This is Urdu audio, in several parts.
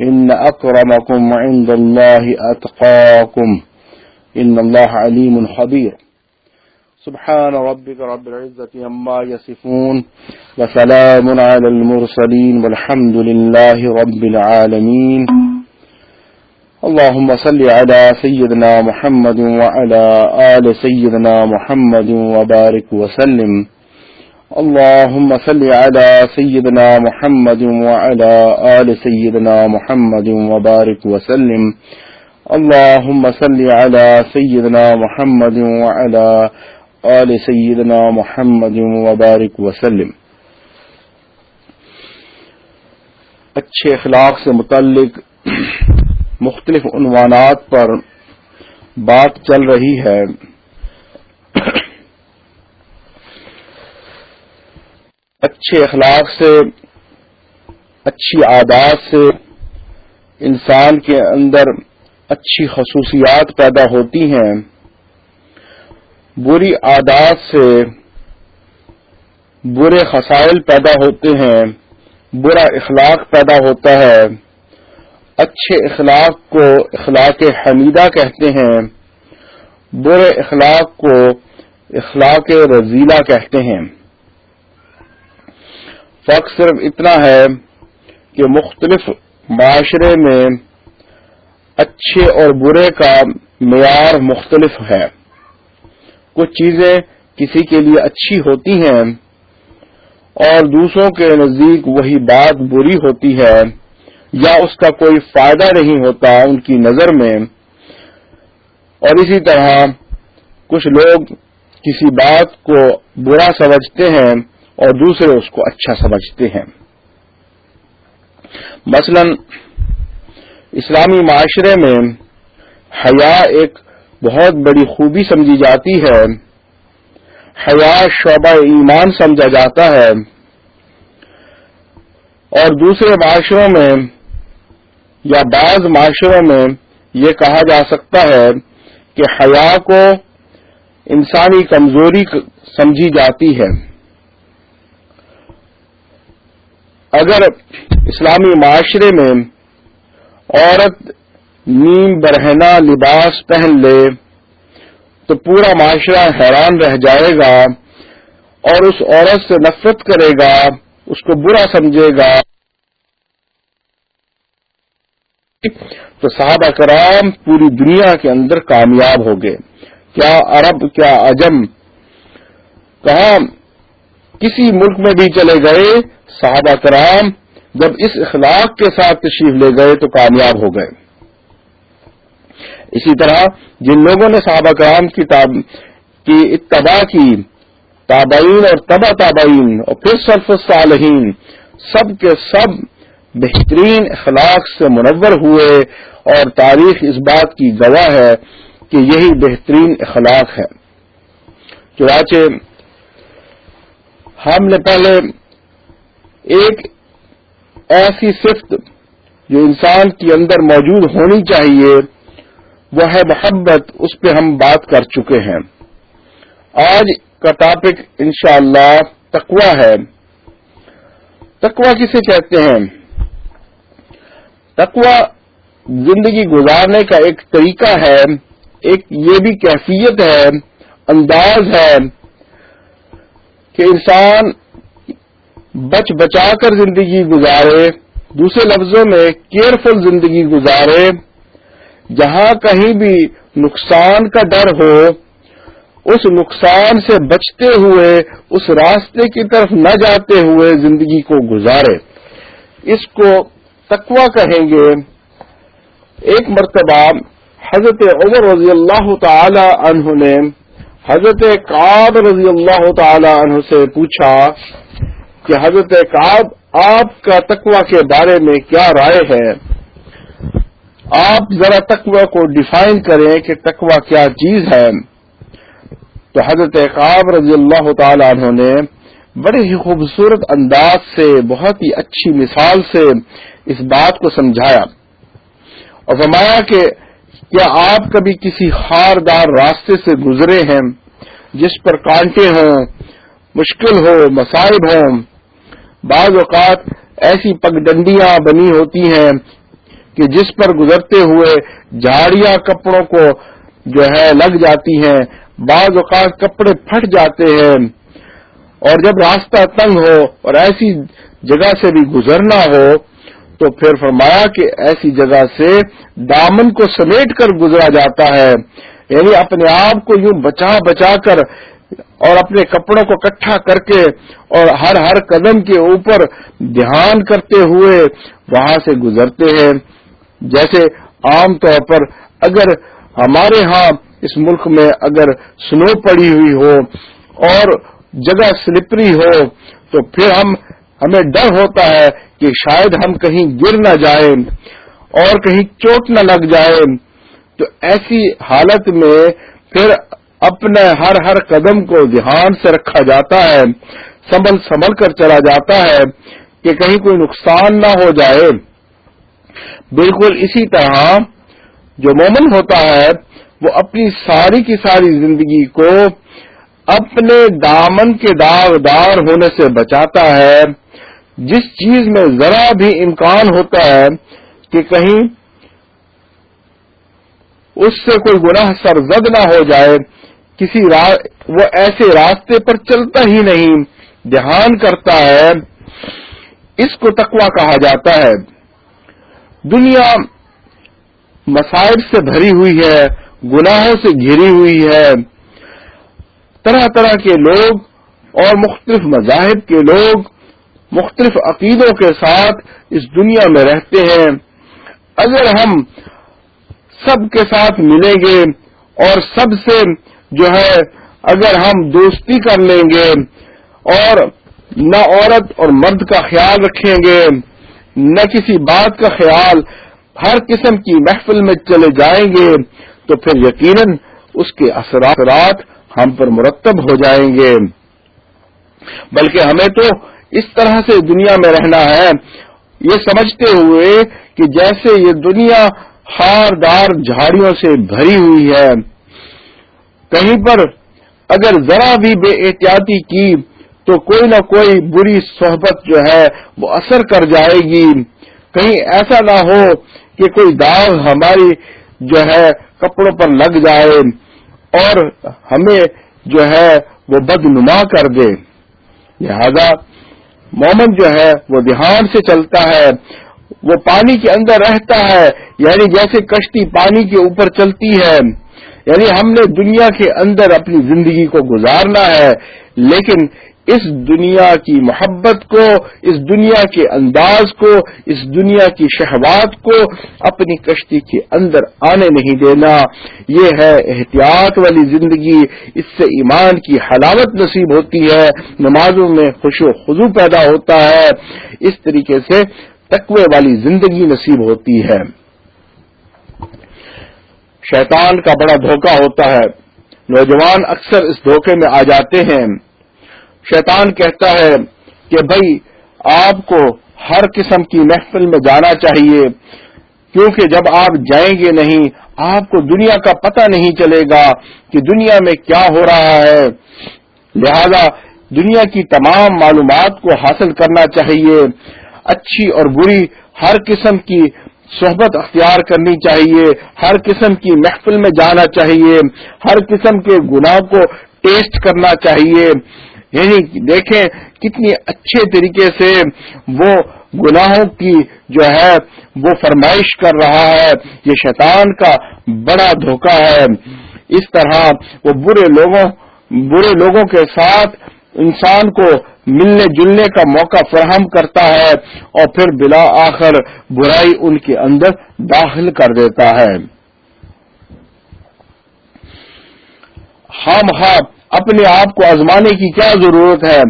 إن أكرمكم عند الله أتقاكم. إن الله عليم خبير. سبحان ربك رب العزة يما يصفون وسلام على المرسلين والحمد لله رب العالمين. اللهم صل على سيدنا محمد وعلى آل سيدنا محمد وبارك وسلم. اللهم صل على سيدنا محمد وعلى آل سيدنا محمد وبارك وسلم. اللهم صل على سيدنا محمد وعلى آل سيدنا محمد وبارك وسلم. اچھے اخلاق سے متعلق مختلف عنوانات پر بات چل رہی ہے۔ اچھے اخلاق سے، اچھی عادات سے انسان کے اندر اچھی خصوصیات پیدا ہوتی ہیں۔ بری عادات سے برے خسائل پیدا ہوتے ہیں، برا اخلاق پیدا ہوتا ہے۔ اچھے اخلاق کو اخلاق حمیدہ کہتے ہیں، برے اخلاق کو اخلاق رضیلہ کہتے ہیں۔ فرق صرف اتنا ہے کہ مختلف معاشرے میں اچھے اور برے کا معیار مختلف ہے۔ کچھ چیزیں کسی کے لیے اچھی ہوتی ہیں اور دوسروں کے نزدیک وہی بات بری ہوتی ہے یا اس کا کوئی فائدہ نہیں ہوتا ان کی نظر میں۔ اور اسی طرح کچھ لوگ کسی بات کو برا سمجھتے ہیں اور دوسرے اس کو اچھا سمجھتے ہیں۔ مثلا، اسلامی معاشرے میں حیا ایک بہت بڑی خوبی سمجھی جاتی ہے۔ حیا شعبہ ایمان سمجھا جاتا ہے۔ اور دوسرے معاشروں میں، یا بعض معاشروں میں یہ کہا جا سکتا ہے کہ حیا کو انسانی کمزوری سمجھی جاتی ہے۔ اگر اسلامی معاشرے میں عورت نیم برہنا لباس پہن لے تو پورا معاشرہ حیران رہ جائے گا اور اس عورت سے نفرت کرے گا، اس کو برا سمجھے گا۔ تو صحابہ کرام پوری دنیا کے اندر کامیاب ہو گئے۔ کیا عرب، کیا عجم، کہاں کسی ملک میں بھی چلے گئے صحابہ کرام جب اس اخلاق کے ساتھ تشریف لے گئے تو کامیاب ہو گئے۔ اسی طرح جن لوگوں نے صحابہ کرام کی تاب، کی اتباع کی، تابعین اور تبا تابعین اور پھر صرف صالحین سب کے سب بہترین اخلاق سے منور ہوئے اور تاریخ اس بات کی گواہ ہے کہ یہی بہترین اخلاق ہے۔ چنانچہ ہم نے پہلے ایک ایسی صفت جو انسان کے اندر موجود ہونی چاہیے، وہ ہے محبت، اس پہ ہم بات کر چکے ہیں۔ آج کا ٹاپک انشاءاللہ اللہ تقوا ہے۔ تقوا کسے کہتے ہیں؟ تقوا زندگی گزارنے کا ایک طریقہ ہے، ایک یہ بھی کیفیت ہے، انداز ہے کہ انسان بچ بچا کر زندگی گزارے، دوسرے لفظوں میں کیئرفل زندگی گزارے، جہاں کہیں بھی نقصان کا ڈر ہو، اس نقصان سے بچتے ہوئے، اس راستے کی طرف نہ جاتے ہوئے زندگی کو گزارے۔ اس کو تقوا کہیں گے۔ ایک مرتبہ حضرت عمر رضی اللہ تعالی عنہ نے حضرت قاب رضی اللہ تعالی عنہ سے پوچھا کہ حضرت کاب آپ کا تقوا کے بارے میں کیا رائے ہے؟ آپ ذرا تقوا کو ڈیفائن کریں کہ تقوا کیا چیز ہے۔ تو حضرت قاب رضی اللہ تعالی عنہ نے بڑے ہی خوبصورت انداز سے، بہت ہی اچھی مثال سے اس بات کو سمجھایا اور فرمایا کہ کیا آپ کبھی کسی خاردار راستے سے گزرے ہیں جس پر کانٹے ہوں، مشکل ہو مسائب ہوں بعض اوقات ایسی پگڈنڈیاں بنی ہوتی ہیں کہ جس پر گزرتے ہوئے جھاڑیاں کپڑوں کو جو ہے لگ جاتی ہیں، بعض اوقات کپڑے پھٹ جاتے ہیں۔ اور جب راستہ تنگ ہو اور ایسی جگہ سے بھی گزرنا ہو، تو پھر فرمایا کہ ایسی جگہ سے دامن کو سمیٹ کر گزرا جاتا ہے۔ یعنی اپنے آپ کو یوں بچا بچا کر اور اپنے کپڑوں کو کٹھا کر کے اور ہر ہر قدم کے اوپر دھیان کرتے ہوئے وہاں سے گزرتے ہیں۔ جیسے عام طور پر اگر ہمارے ہاں اس ملک میں اگر سنو پڑی ہوئی ہو اور جگہ سلپری ہو تو پھر ہم، ہمیں ڈر ہوتا ہے کہ شاید ہم کہیں گر نہ جائیں اور کہیں چوٹ نہ لگ جائے تو ایسی حالت میں پھر اپنے ہر ہر قدم کو دھیان سے رکھا جاتا ہے، سنبھل سنبھل کر چلا جاتا ہے کہ کہیں کوئی نقصان نہ ہو جائے۔ بالکل اسی طرح جو مومن ہوتا ہے، وہ اپنی ساری کی ساری زندگی کو اپنے دامن کے داغدار ہونے سے بچاتا ہے۔ جس چیز میں ذرا بھی امکان ہوتا ہے کہ کہیں اس سے کوئی گناہ سرزد نہ ہو جائے، کسی وہ ایسے راستے پر چلتا ہی نہیں، دھیان کرتا ہے۔ اس کو تقوا کہا جاتا ہے۔ دنیا مسائل سے بھری ہوئی ہے، گناہوں سے گھری ہوئی ہے۔ طرح طرح کے لوگ اور مختلف مذاہب کے لوگ مختلف عقیدوں کے ساتھ اس دنیا میں رہتے ہیں۔ اگر ہم سب کے ساتھ ملیں گے اور سب سے جو ہے اگر ہم دوستی کر لیں گے اور نہ عورت اور مرد کا خیال رکھیں گے، نہ کسی بات کا خیال ہر قسم کی محفل میں چلے جائیں گے، تو پھر یقیناً اس کے اثرات ہم پر مرتب ہو جائیں گے۔ بلکہ ہمیں تو اس طرح سے دنیا میں رہنا ہے۔ یہ سمجھتے ہوئے کہ جیسے یہ دنیا ہاردار جھاڑیوں سے بھری ہوئی ہے۔ کہیں پر اگر ذرا بھی بے احتیاطی کی تو کوئی نہ کوئی بری صحبت جو ہے وہ اثر کر جائے گی۔ کہیں ایسا نہ ہو کہ کوئی داغ ہماری جو ہے کپڑوں پر لگ جائے اور ہمیں جو ہے وہ بدنما کر دے۔ لہذا مومن جو ہے وہ دھیان سے چلتا ہے۔ وہ پانی کے اندر رہتا ہے یعنی جیسے کشتی پانی کے اوپر چلتی ہے۔ یعنی ہم نے دنیا کے اندر اپنی زندگی کو گزارنا ہے، لیکن اس دنیا کی محبت کو، اس دنیا کے انداز کو، اس دنیا کی شہوات کو اپنی کشتی کے اندر آنے نہیں دینا۔ یہ ہے احتیاط والی زندگی۔ اس سے ایمان کی حلاوت نصیب ہوتی ہے۔ نمازوں میں خوش و خزو پیدا ہوتا ہے۔ اس طریقے سے تقوی والی زندگی نصیب ہوتی ہے۔ شیطان کا بڑا دھوکہ ہوتا ہے۔ نوجوان اکثر اس دھوکے میں آ جاتے ہیں۔ شیطان کہتا ہے کہ بھائی، آپ کو ہر قسم کی محفل میں جانا چاہیے، کیونکہ جب آپ جائیں گے نہیں، آپ کو دنیا کا پتہ نہیں چلے گا کہ دنیا میں کیا ہو رہا ہے۔ لہذا دنیا کی تمام معلومات کو حاصل کرنا چاہیے۔ اچھی اور بری ہر قسم کی صحبت اختیار کرنی چاہیے، ہر قسم کی محفل میں جانا چاہیے، ہر قسم کے گناہ کو ٹیسٹ کرنا چاہیے۔ یعنی دیکھیں کتنی اچھے طریقے سے وہ گناہوں کی جو ہے وہ فرمائش کر رہا ہے۔ یہ شیطان کا بڑا دھوکہ ہے۔ اس طرح وہ برے لوگوں برے لوگوں کے ساتھ انسان کو ملنے جلنے کا موقع فراہم کرتا ہے اور پھر بلا آخر برائی ان کے اندر داخل کر دیتا ہے۔ ہم ہاں اپنے آپ کو آزمانے کی کیا ضرورت ہے؟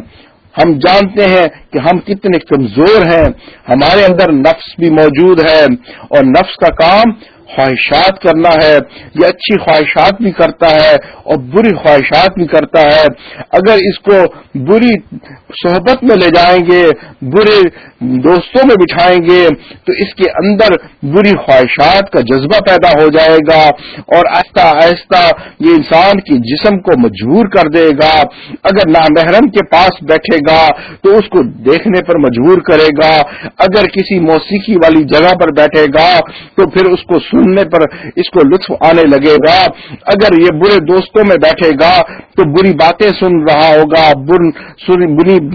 ہم جانتے ہیں کہ ہم کتنے کمزور ہیں، ہمارے اندر نفس بھی موجود ہے اور نفس کا کام خواہشات کرنا ہے، یہ اچھی خواہشات بھی کرتا ہے اور بری خواہشات بھی کرتا ہے۔ اگر اس کو بری صحبت میں لے جائیں گے برے دوستوں میں بٹھائیں گے، تو اس کے اندر بری خواہشات کا جذبہ پیدا ہو جائے گا اور آہستہ آہستہ یہ انسان کی جسم کو مجبور کر دے گا۔ اگر نامحرم کے پاس بیٹھے گا، تو اس کو دیکھنے پر مجبور کرے گا۔ اگر کسی موسیقی والی جگہ پر بیٹھے گا، تو پھر اس کو سننے پر اس کو لطف آنے لگے گا۔ اگر یہ برے دوستوں میں بیٹھے گا تو بری باتیں سن رہا ہوگا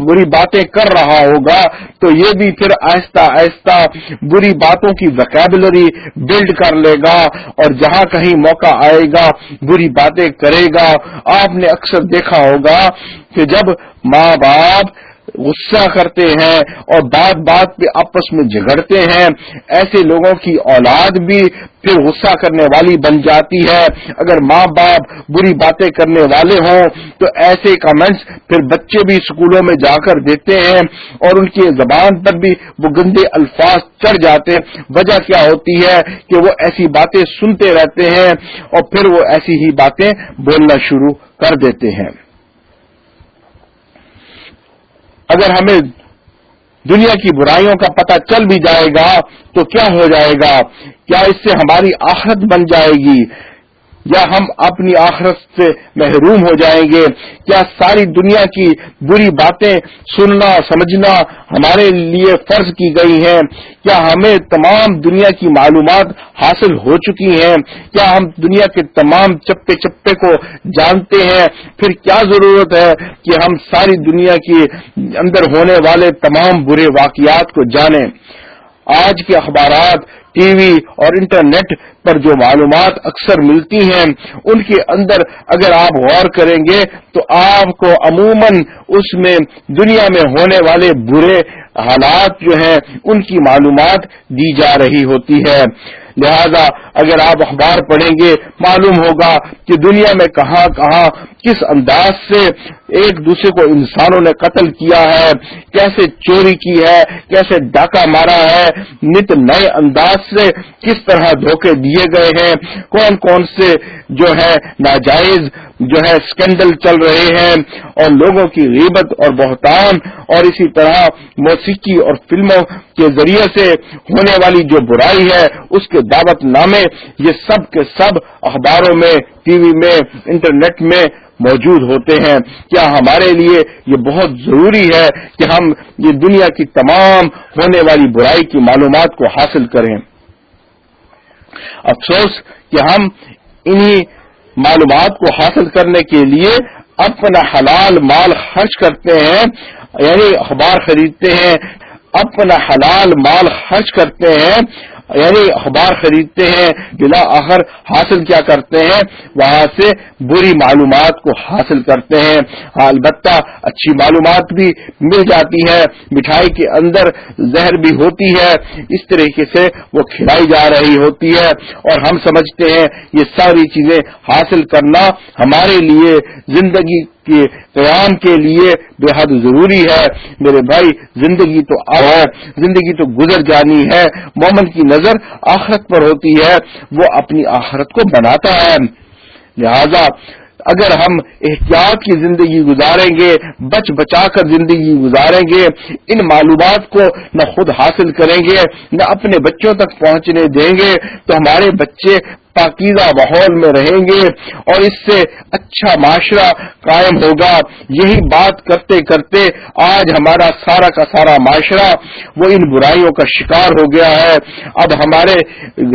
بری باتیں کر رہا ہوگا۔ تو یہ بھی پھر آہستہ آہستہ بری باتوں کی ویکیبلری بلڈ کر لے گا اور جہاں کہیں موقع آئے گا، بری باتیں کرے گا۔ آپ نے اکثر دیکھا ہوگا کہ جب ماں باپ غصہ کرتے ہیں اور بات بات پہ آپس میں جھگڑتے ہیں۔ ایسے لوگوں کی اولاد بھی پھر غصہ کرنے والی بن جاتی ہے۔ اگر ماں باپ بری باتیں کرنے والے ہوں تو ایسے کمنٹس پھر بچے بھی اسکولوں میں جا کر دیتے ہیں اور ان کی زبان پر بھی وہ گندے الفاظ چڑھ جاتے ہیں۔ وجہ کیا ہوتی ہے کہ وہ ایسی باتیں سنتے رہتے ہیں اور پھر وہ ایسی ہی باتیں بولنا شروع کر دیتے ہیں۔ اگر ہمیں دنیا کی برائیوں کا پتہ چل بھی جائے گا تو کیا ہو جائے گا؟ کیا اس سے ہماری آخرت بن جائے گی؟ یا ہم اپنی آخرت سے محروم ہو جائیں گے؟ کیا ساری دنیا کی بری باتیں سننا، سمجھنا ہمارے لیے فرض کی گئی ہیں؟ کیا ہمیں تمام دنیا کی معلومات حاصل ہو چکی ہیں؟ کیا ہم دنیا کے تمام چپے چپے کو جانتے ہیں؟ پھر کیا ضرورت ہے کہ ہم ساری دنیا کی اندر ہونے والے تمام برے واقعات کو جانیں؟ آج کے اخبارات ٹی وی اور انٹرنیٹ پر جو معلومات اکثر ملتی ہیں، ان کے اندر اگر آپ غور کریں گے تو آپ کو عموماً اس میں دنیا میں ہونے والے برے حالات جو ہیں، ان کی معلومات دی جا رہی ہوتی ہے۔ لہذا اگر آپ اخبار پڑھیں گے، معلوم ہوگا کہ دنیا میں کہاں کہاں، کس انداز سے ایک دوسرے کو انسانوں نے قتل کیا ہے، کیسے چوری کی ہے، کیسے ڈاکہ مارا ہے، نت نئے انداز سے کس طرح دھوکے دیے گئے ہیں، کون کون سے جو ہے ناجائز جو ہے اسکینڈل چل رہے ہیں، اور لوگوں کی غیبت اور بہتان، اور اسی طرح موسیقی اور فلموں کے ذریعے سے ہونے والی جو برائی ہے، اس کے دعوت نامے، یہ سب کے سب اخباروں میں، ٹی وی میں، انٹرنیٹ میں موجود ہوتے ہیں۔ کیا ہمارے لیے یہ بہت ضروری ہے کہ ہم یہ دنیا کی تمام ہونے والی برائی کی معلومات کو حاصل کریں۔ افسوس کہ ہم انہی معلومات کو حاصل کرنے کے لیے اپنا حلال مال خرچ کرتے ہیں یعنی اخبار خریدتے ہیں، اپنا حلال مال خرچ کرتے ہیں۔ یعنی اخبار خریدتے ہیں، بلا آخر حاصل کیا کرتے ہیں، وہاں سے بری معلومات کو حاصل کرتے ہیں۔ ہاں، البتہ اچھی معلومات بھی مل جاتی ہے مٹھائی کے اندر زہر بھی ہوتی ہے، اس طریقے سے وہ کھلائی جا رہی ہوتی ہے۔ اور ہم سمجھتے ہیں یہ ساری چیزیں حاصل کرنا ہمارے لیے زندگی کے قیام کے لیے بے حد ضروری ہے۔ میرے بھائی، زندگی تو ہے، زندگی تو گزر جانی ہے۔ مومن کی نظر آخرت پر ہوتی ہے، وہ اپنی آخرت کو بناتا ہے۔ لہذا، اگر ہم احتیاط کی زندگی گزاریں گے، بچ بچا کر زندگی گزاریں گے، ان معلومات کو نہ خود حاصل کریں گے، نہ اپنے بچوں تک پہنچنے دیں گے، تو ہمارے بچے پاکیزہ ماحول میں رہیں گے اور اس سے اچھا معاشرہ قائم ہوگا۔ یہی بات کرتے کرتے آج ہمارا سارا کا سارا معاشرہ وہ ان برائیوں کا شکار ہو گیا ہے۔ اب ہمارے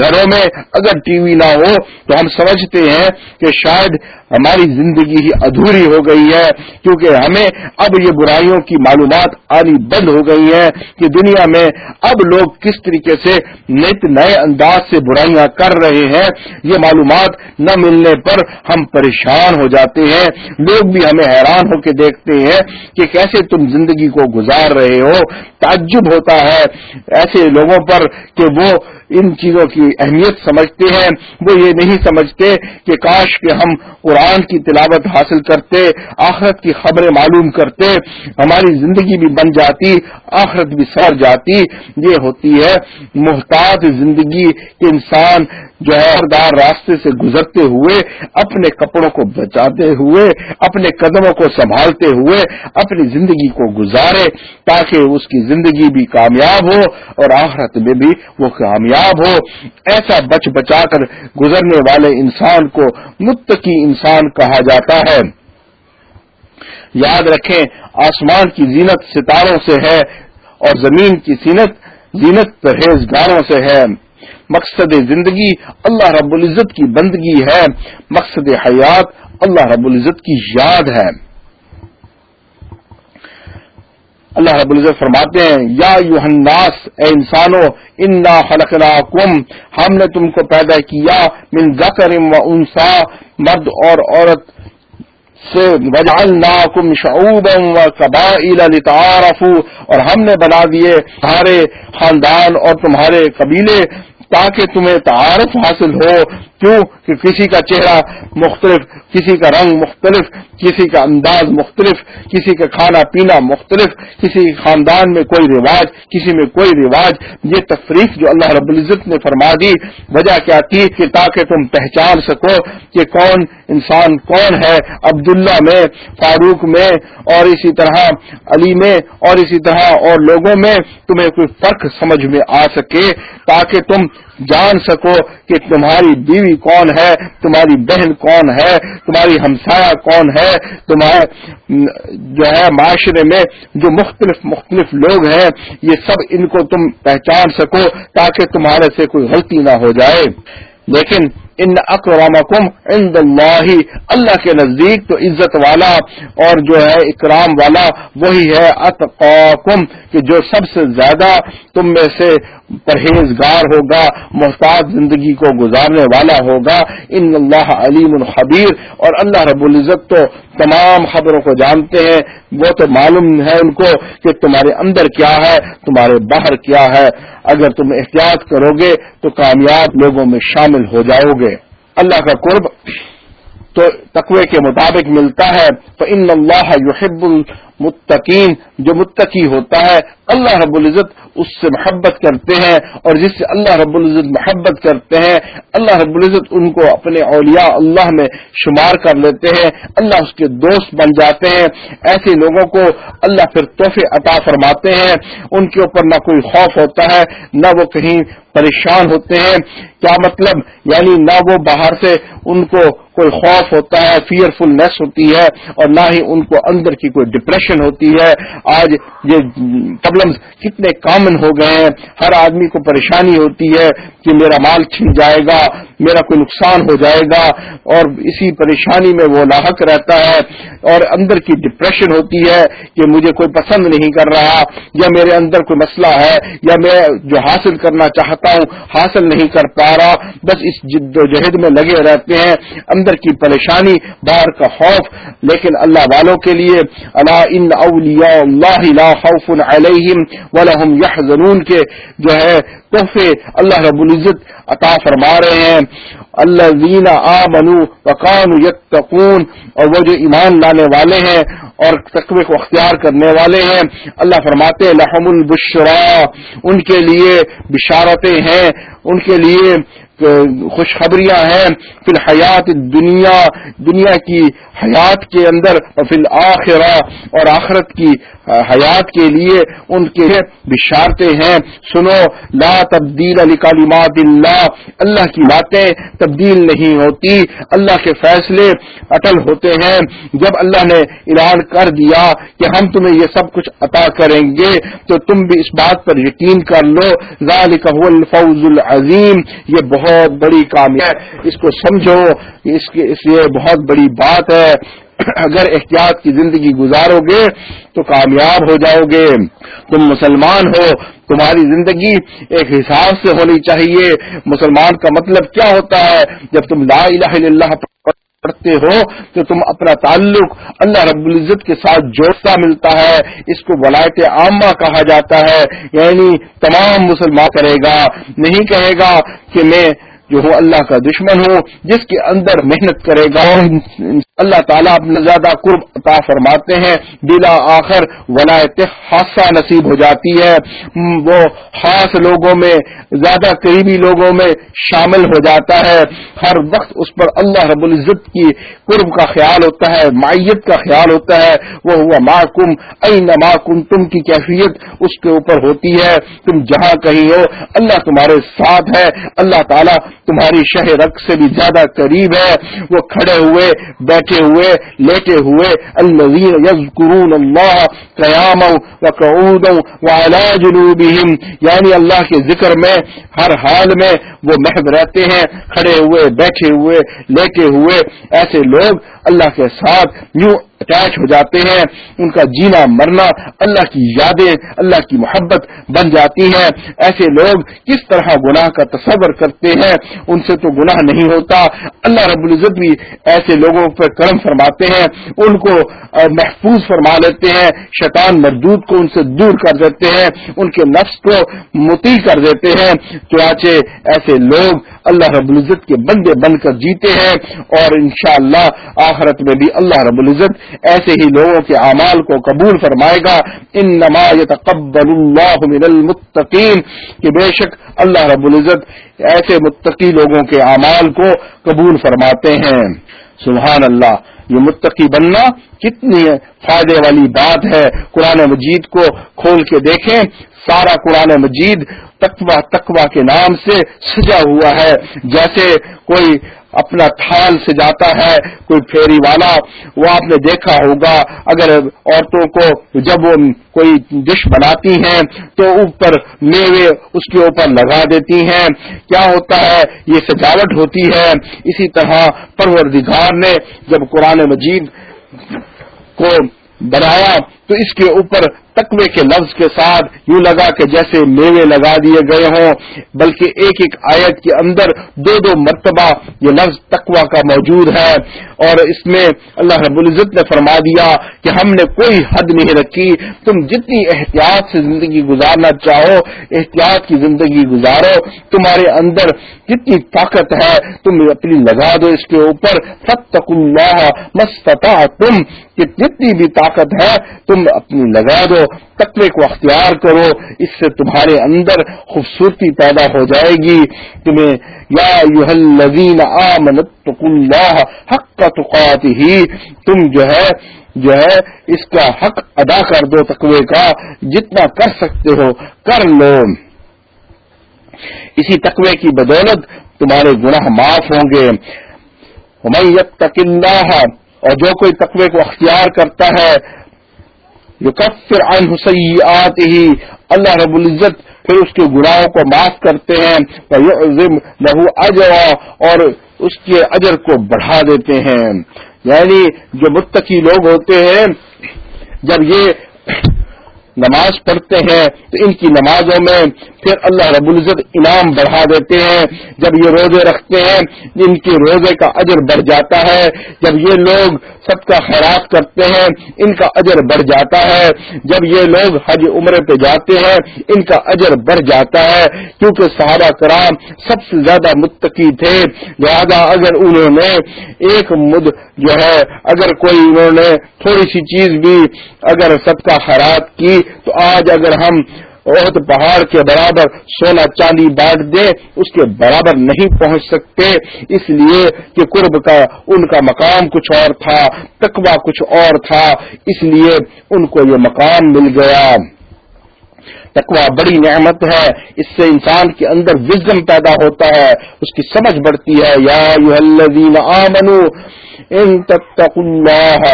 گھروں میں اگر ٹی وی نہ ہو تو ہم سمجھتے ہیں کہ شاید ہماری زندگی ہی ادھوری ہو گئی ہے، کیونکہ ہمیں اب یہ برائیوں کی معلومات آنی بند ہو گئی ہیں کہ دنیا میں اب لوگ کس طریقے سے نت نئے انداز سے برائیاں کر رہے ہیں، یہ معلومات نہ ملنے پر ہم پریشان ہو جاتے ہیں۔ لوگ بھی ہمیں حیران ہو کے دیکھتے ہیں کہ کیسے تم زندگی کو گزار رہے ہو۔ تعجب ہوتا ہے ایسے لوگوں پر کہ وہ ان چیزوں کی اہمیت سمجھتے ہیں۔ وہ یہ نہیں سمجھتے کہ کاش کہ ہم قرآن کی تلاوت حاصل کرتے، آخرت کی خبریں معلوم کرتے، ہماری زندگی بھی بن جاتی، آخرت بھی سر جاتی۔ یہ ہوتی ہے، محتاط زندگی کہ انسان جو ہے دار راستے سے گزرتے ہوئے، اپنے کپڑوں کو بچاتے ہوئے، اپنے قدموں کو سنبھالتے ہوئے، اپنی زندگی کو گزارے تاکہ اس کی زندگی بھی کامیاب ہو اور آخرت میں بھی وہ کامیاب ہو، ایسا بچ بچا کر گزرنے والے انسان کو متقی انسان کہا جاتا ہے۔ یاد رکھیں، آسمان کی زینت ستاروں سے ہے اور زمین کی زینت زینت پرہیزگاروں سے ہے۔ مقصد زندگی اللہ رب العزت کی بندگی ہے۔ مقصد حیات اللہ رب العزت کی یاد ہے۔ اللہ رب العزت فرماتے ہیں، یا یو اے انسانو، انا خلقناکم، ہم نے تم کو پیدا کیا من ذکر و انسا مرد اور عورت سے، وجعلناکم شعوبا و قبائل لتعارفوا، اور ہم نے بنا دیے تمہارے خاندان اور تمہارے قبیلے تاکہ تمہیں تعارف حاصل ہو۔ کیوں کہ کسی کا چہرہ مختلف، کسی کا رنگ مختلف، کسی کا انداز مختلف، کسی کا کھانا پینا مختلف، کسی خاندان میں کوئی رواج، کسی میں کوئی رواج۔ یہ تفریح جو اللہ رب العزت نے فرما دی، وجہ کیا تھی کہ تاکہ تم پہچان سکو کہ کون انسان کون ہے، عبداللہ میں، فاروق میں، اور اسی طرح علی میں، اور اسی طرح اور لوگوں میں، تمہیں کوئی فرق سمجھ میں آ سکے۔ تاکہ تم جان سکو کہ تمہاری بیوی کون ہے، تمہاری بہن کون ہے، تمہاری ہمسایا کون ہے، تمہارے جو ہے معاشرے میں جو مختلف مختلف لوگ ہیں، یہ سب ان کو تم پہچان سکو تاکہ تمہارے سے کوئی غلطی نہ ہو جائے۔ لیکن ان اکرامکم عند اللہ اللہ کے نزدیک تو عزت والا اور جو ہے اکرام والا وہی ہے، اتقاکم، کہ جو سب سے زیادہ تم میں سے پرہیزگار ہوگا محتاط زندگی کو گزارنے والا ہوگا۔ ان اللہ علیم الخبیر اور اللہ رب العزت تو تمام خبروں کو جانتے ہیں۔ وہ تو معلوم ہے ان کو کہ تمہارے اندر کیا ہے، تمہارے باہر کیا ہے۔ اگر تم احتیاط کرو گے تو کامیاب لوگوں میں شامل ہو جاؤ گے۔ اللہ کا قرب، تو تقوی کے مطابق ملتا ہے۔ تو ان اللہ یحب المتقین جو متقی ہوتا ہے اللہ رب العزت اس سے محبت کرتے ہیں اور جس سے اللہ رب العزت محبت کرتے ہیں، اللہ رب العزت ان کو اپنے اولیاء اللہ میں شمار کر لیتے ہیں، اللہ اس کے دوست بن جاتے ہیں۔ ایسے لوگوں کو اللہ پھر تحفے عطا فرماتے ہیں۔ ان کے اوپر نہ کوئی خوف ہوتا ہے، نہ وہ کہیں پریشان ہوتے ہیں۔ کیا مطلب؟ یعنی نہ وہ باہر سے ان کو کوئی خوف ہوتا ہے فیئر فلنس ہوتی ہے اور نہ ہی ان کو اندر کی کوئی ڈپریشن ہوتی ہے۔ آج یہ پرابلمس کتنے کامن ہو گئے ہیں۔ ہر آدمی کو پریشانی ہوتی ہے کہ میرا مال چھن جائے گا، میرا کوئی نقصان ہو جائے گا، اور اسی پریشانی میں وہ لاحق رہتا ہے۔ اور اندر کی ڈپریشن ہوتی ہے کہ مجھے کوئی پسند نہیں کر رہا، یا میرے اندر کوئی مسئلہ ہے، یا میں جو حاصل کرنا چاہتا ہوں حاصل نہیں کر پا رہا۔ بس اس جد و جہد میں لگے رہتے ہیں۔ اندر کی پریشانی، باہر کا خوف۔ لیکن اللہ والوں کے لیے اللہ ان اولیاء اللہ لا خوف علیہم ولہم یحزنون کے جو ہے تحفے اللہ رب العزت عطا فرما رہے ہیں۔ اللہ زین آ وقان یتقون، اور وہ جو ایمان لانے والے ہیں اور تقوی کو اختیار کرنے والے ہیں، اللہ فرماتے لحم البشرا، ان کے لیے بشارتیں ہیں، ان کے لیے خوشخبریاں ہیں فی الحیات دنیا دنیا کی حیات کے اندر اور فی الآخرہ اور آخرت کی حیات کے لیے ان کے بشارتے ہیں۔ سنو، لا تبدیل علی کالمات اللہ۔ اللہ کی باتیں تبدیل نہیں ہوتی۔ اللہ کے فیصلے اٹل ہوتے ہیں۔ جب اللہ نے اعلان کر دیا کہ ہم تمہیں یہ سب کچھ عطا کریں گے، تو تم بھی اس بات پر یقین کر لو۔ ذالک هو الفوز العظیم۔ یہ بہت بہت بڑی کامیاب اس کو سمجھو، اس کے اس لیے بہت بڑی بات ہے۔ اگر احتیاط کی زندگی گزارو گے تو کامیاب ہو جاؤ گے۔ تم مسلمان ہو، تمہاری زندگی ایک حساب سے ہونی چاہیے۔ مسلمان کا مطلب کیا ہوتا ہے؟ جب تم لا الہ الا اللہ پڑھتے ہو تو تم اپنا تعلق اللہ رب العزت کے ساتھ جوڑتا ملتا ہے۔ اس کو ولایت عامہ کہا جاتا ہے۔ یعنی تمام مسلمان کرے گا۔ نہیں کہے گا کہ میں جو ہوں اللہ کا دشمن ہوں، جس کے اندر محنت کرے گا۔ اللہ تعالیٰ اپنا زیادہ قرب عطا فرماتے ہیں، بلا آخر ولایت خاصہ نصیب ہو جاتی ہے۔ وہ خاص لوگوں میں، زیادہ قریبی لوگوں میں شامل ہو جاتا ہے۔ ہر وقت اس پر اللہ رب العزت کی قرب کا خیال ہوتا ہے مائیت کا خیال ہوتا ہے۔ وہ ہوا ماکم این ماکم تم کی کیفیت اس کے اوپر ہوتی ہے۔ تم جہاں کہیں ہو، اللہ تمہارے ساتھ ہے۔ اللہ تعالیٰ تمہاری شہ رق سے بھی زیادہ قریب ہے۔ وہ کھڑے ہوئے بیٹھے ہوئے لیٹے ہوئے یذکرون اللہ قیام جنوبهم یعنی اللہ کے ذکر میں، ہر حال میں وہ محب رہتے ہیں، کھڑے ہوئے، بیٹھے ہوئے، لیٹے ہوئے، ایسے لوگ اللہ کے ساتھ یوں اٹیچ ہو جاتے ہیں، ان کا جینا، مرنا، اللہ کی یادیں، اللہ کی محبت بن جاتی ہیں۔ ایسے لوگ کس طرح گناہ کا تصور کرتے ہیں، ان سے تو گناہ نہیں ہوتا۔ اللہ رب العزت بھی ایسے لوگوں پر کرم فرماتے ہیں، ان کو محفوظ فرما لیتے ہیں۔ شیطان مردود کو ان سے دور کر دیتے ہیں، ان کے نفس کو متی کر دیتے ہیں۔ چنانچہ ایسے لوگ اللہ رب العزت کے بندے بن کر جیتے ہیں اور انشاءاللہ آخرت میں بھی اللہ رب العزت ایسے ہی لوگوں کے اعمال کو قبول فرمائے گا۔ ان نما تقبل اللہ من المتقین، کہ بے شک اللہ رب العزت ایسے متقی لوگوں کے اعمال کو قبول فرماتے ہیں۔ سبحان اللہ، یہ متقی بننا کتنی فائدے والی بات ہے۔ قرآن مجید کو کھول کے دیکھیں۔ سارا قرآن مجید تقوا تقوا کے نام سے سجا ہوا ہے۔ جیسے کوئی اپنا تھال سے جاتا ہے، کوئی پھیری والا، وہ آپ نے دیکھا ہوگا۔ اگر عورتوں کو جب وہ کوئی ڈش بناتی ہیں، تو اوپر میوے اس کے اوپر لگا دیتی ہیں۔ کیا ہوتا ہے؟ یہ سجاوٹ ہوتی ہے۔ اسی طرح پروردگار نے جب قرآن مجید کو بنایا، تو اس کے اوپر تقوی کے لفظ کے ساتھ یوں لگا کہ جیسے میوے لگا دیے گئے ہوں، بلکہ ایک ایک آیت کے اندر دو دو مرتبہ یہ لفظ تقوا کا موجود ہے۔ اور اس میں اللہ رب العزت نے فرما دیا کہ ہم نے کوئی حد نہیں رکھی۔ تم جتنی احتیاط سے زندگی گزارنا چاہو، احتیاط کی زندگی گزارو۔ تمہارے اندر جتنی طاقت ہے تم اپنی لگا دو اس کے اوپر۔ فتق اللہ مستتا تم کہ جتنی بھی طاقت ہے، تم اپنی لگا دو، تقوی کو اختیار کرو، اس سے تمہارے اندر خوبصورتی پیدا ہو جائے گی۔ تمہیں، یا اللہ حق کا تقات ہی تم جو ہے جو ہے، اس کا حق ادا کر دو تقوی کا، جتنا کر سکتے ہو کر لو۔ اسی تقوی کی بدولت تمہارے گناہ معاف ہوں گے۔ تک اللہ اور جو کوئی تقوی کو اختیار کرتا ہے، یکفر عن حسیات ہی اللہ رب العزت پھر اس کے گناہوں کو معاف کرتے ہیں لہو اجوا اور اس کے اجر کو بڑھا دیتے ہیں۔ یعنی جو متقی لوگ ہوتے ہیں، جب یہ نماز پڑھتے ہیں، تو ان کی نمازوں میں پھر اللہ رب العزت انعام بڑھا دیتے ہیں۔ جب یہ روزے رکھتے ہیں، ان کے روزے کا اجر بڑھ جاتا ہے۔ جب یہ لوگ سب کا خیرات کرتے ہیں، ان کا اجر بڑھ جاتا ہے۔ جب یہ لوگ حج عمرے پہ جاتے ہیں، ان کا اجر بڑھ جاتا ہے۔ کیونکہ صحابہ کرام سب سے زیادہ متقی تھے۔ لہذا اگر انہوں نے ایک مد جو ہے، اگر کوئی انہوں نے تھوڑی سی چیز بھی اگر سب کا خیرات کی تو آج اگر ہم عہد پہاڑ کے برابر سونا چاندی بانٹ دیں، اس کے برابر نہیں پہنچ سکتے۔ اس لیے کہ قرب کا، ان کا مقام کچھ اور تھا، تقوی کچھ اور تھا۔ اس لیے ان کو یہ مقام مل گیا۔ تقوی بڑی نعمت ہے۔ اس سے انسان کے اندر وزم پیدا ہوتا ہے، اس کی سمجھ بڑھتی ہے۔ یا ان ان اللہ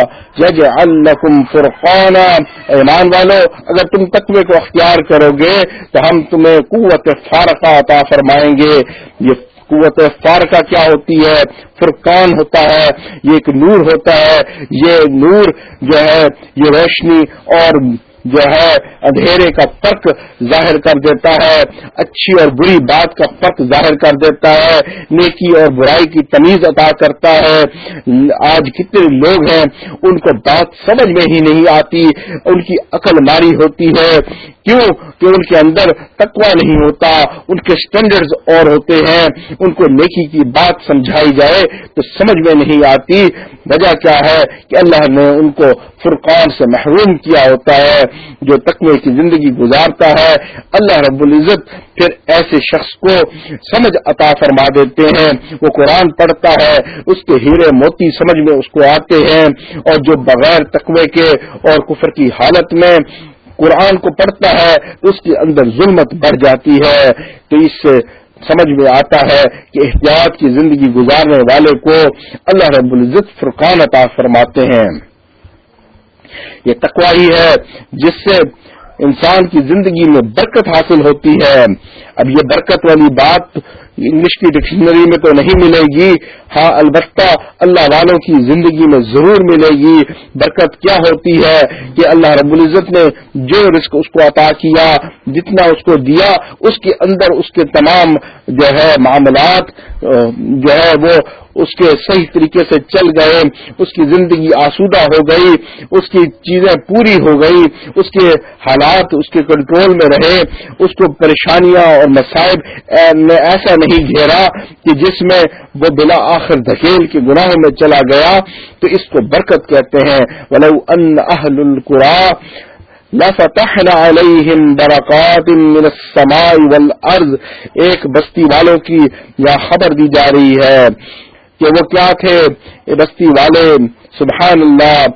لکم فرقانا۔ ایمان والو، اگر تم تقوی کو اختیار کرو گے، تو ہم تمہیں قوت فارقہ عطا فرمائیں گے۔ یہ قوت فارقہ کیا ہوتی ہے؟ فرقان ہوتا ہے، یہ ایک نور ہوتا ہے۔ یہ نور جو ہے، یہ روشنی اور جو ہے، اندھیرے کا فرق ظاہر کر دیتا ہے، اچھی اور بری بات کا فرق ظاہر کر دیتا ہے، نیکی اور برائی کی تمیز عطا کرتا ہے۔ آج کتنے لوگ ہیں، ان کو بات سمجھ میں ہی نہیں آتی، ان کی عقل ماری ہوتی ہے۔ کیوں؟ کہ ان کے اندر تقوی نہیں ہوتا، ان کے سٹینڈرڈز اور ہوتے ہیں۔ ان کو نیکی کی بات سمجھائی جائے تو سمجھ میں نہیں آتی۔ وجہ کیا ہے؟ کہ اللہ نے ان کو فرقان سے محروم کیا ہوتا ہے۔ جو تقوی کی زندگی گزارتا ہے، اللہ رب العزت پھر ایسے شخص کو سمجھ عطا فرما دیتے ہیں۔ وہ قرآن پڑھتا ہے، اس کے ہیرے موتی سمجھ میں اس کو آتے ہیں۔ اور جو بغیر تقوی کے اور کفر کی حالت میں قرآن کو پڑھتا ہے، اس کے اندر ظلمت بڑھ جاتی ہے۔ تو اس سے سمجھ میں آتا ہے کہ احتیاط کی زندگی گزارنے والے کو اللہ رب العزت فرقان عطا فرماتے ہیں۔ یہ تقواہی ہے، جس سے انسان کی زندگی میں برکت حاصل ہوتی ہے۔ اب یہ برکت والی بات انگلش کی ڈکشنری میں تو نہیں ملے گی۔ ہاں البتہ اللہ والوں کی زندگی میں ضرور ملے گی۔ برکت کیا ہوتی ہے کہ اللہ رب العزت نے جو رزق اس کو عطا کیا، جتنا اس کو دیا، اس کے اندر اس کے تمام جو ہے معاملات، جو ہے وہ اس کے صحیح طریقے سے چل گئے، اس کی زندگی آسودہ ہو گئی، اس کی چیزیں پوری ہو گئی، اس کے حالات اس کے کنٹرول میں رہے، اس کو پریشانیاں اور مسائب نے ایسا نہیں گھیرا کہ جس میں وہ بلا آخر دھکیل کے گناہوں میں چلا گیا، تو اس کو برکت کہتے ہیں۔ ولو ان اہل القرا لفتحنا علیہم برکات من السماء والارض ایک بستی والوں کی یا خبر دی جا رہی ہے۔ کہ وہ کیا تھے؟ بستی والے، سبحان اللہ،